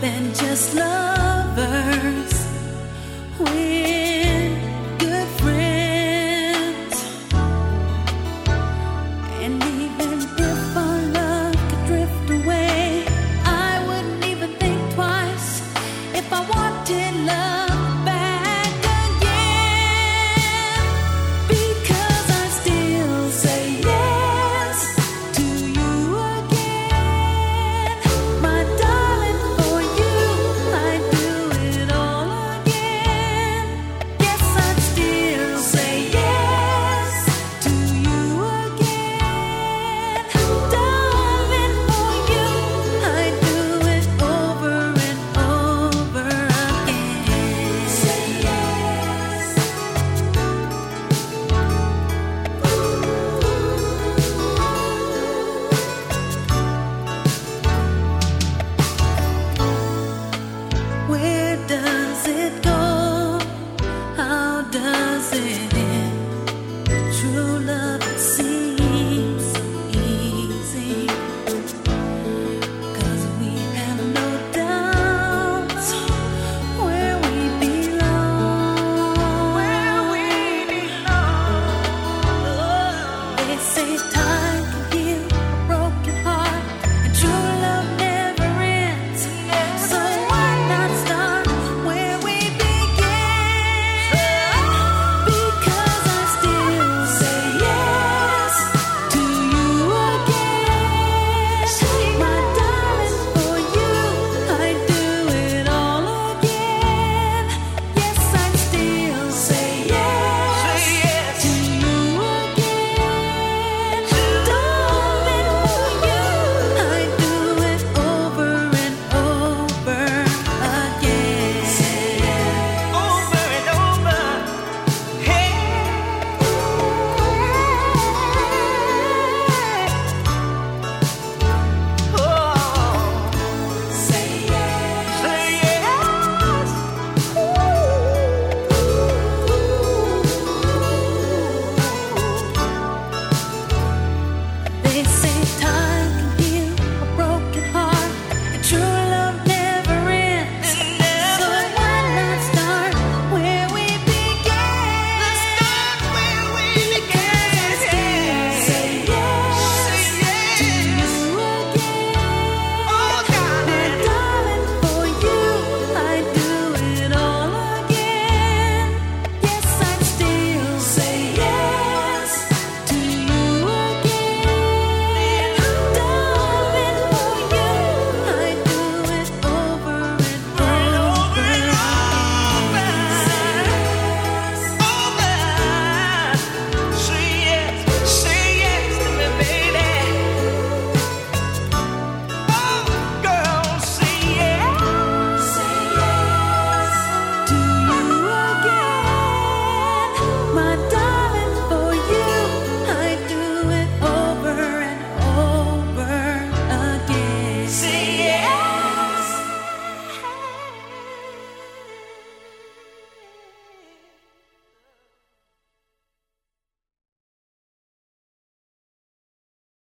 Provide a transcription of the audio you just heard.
than just lovers. We're good friends. And even if our love could drift away, I wouldn't even think twice if I wanted love. dancing